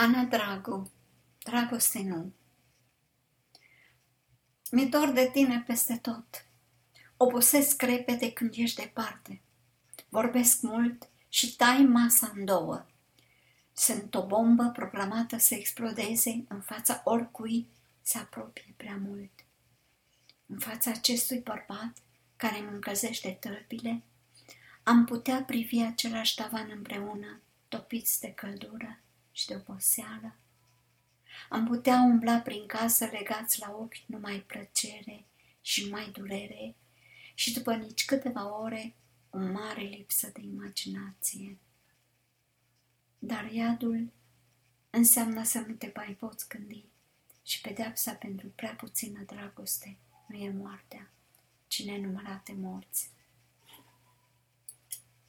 Ana Dragu, dragoste nu. Mi-e dor de tine peste tot. Obosesc repede când ești departe. Vorbesc mult și tai masa în două. Sunt o bombă programată să explodeze în fața oricui se apropie prea mult. În fața acestui bărbat care îmi încălzește tălpile, am putea privi același tavan împreună, topiți de căldură și de oboseală. Am putea umbla prin casă legați la ochi numai plăcere și numai durere și după nici câteva ore o mare lipsă de imaginație. Dar iadul înseamnă să nu te mai poți gândi și pedeapsa pentru prea puțină dragoste nu e moartea, ci nenumărate morți.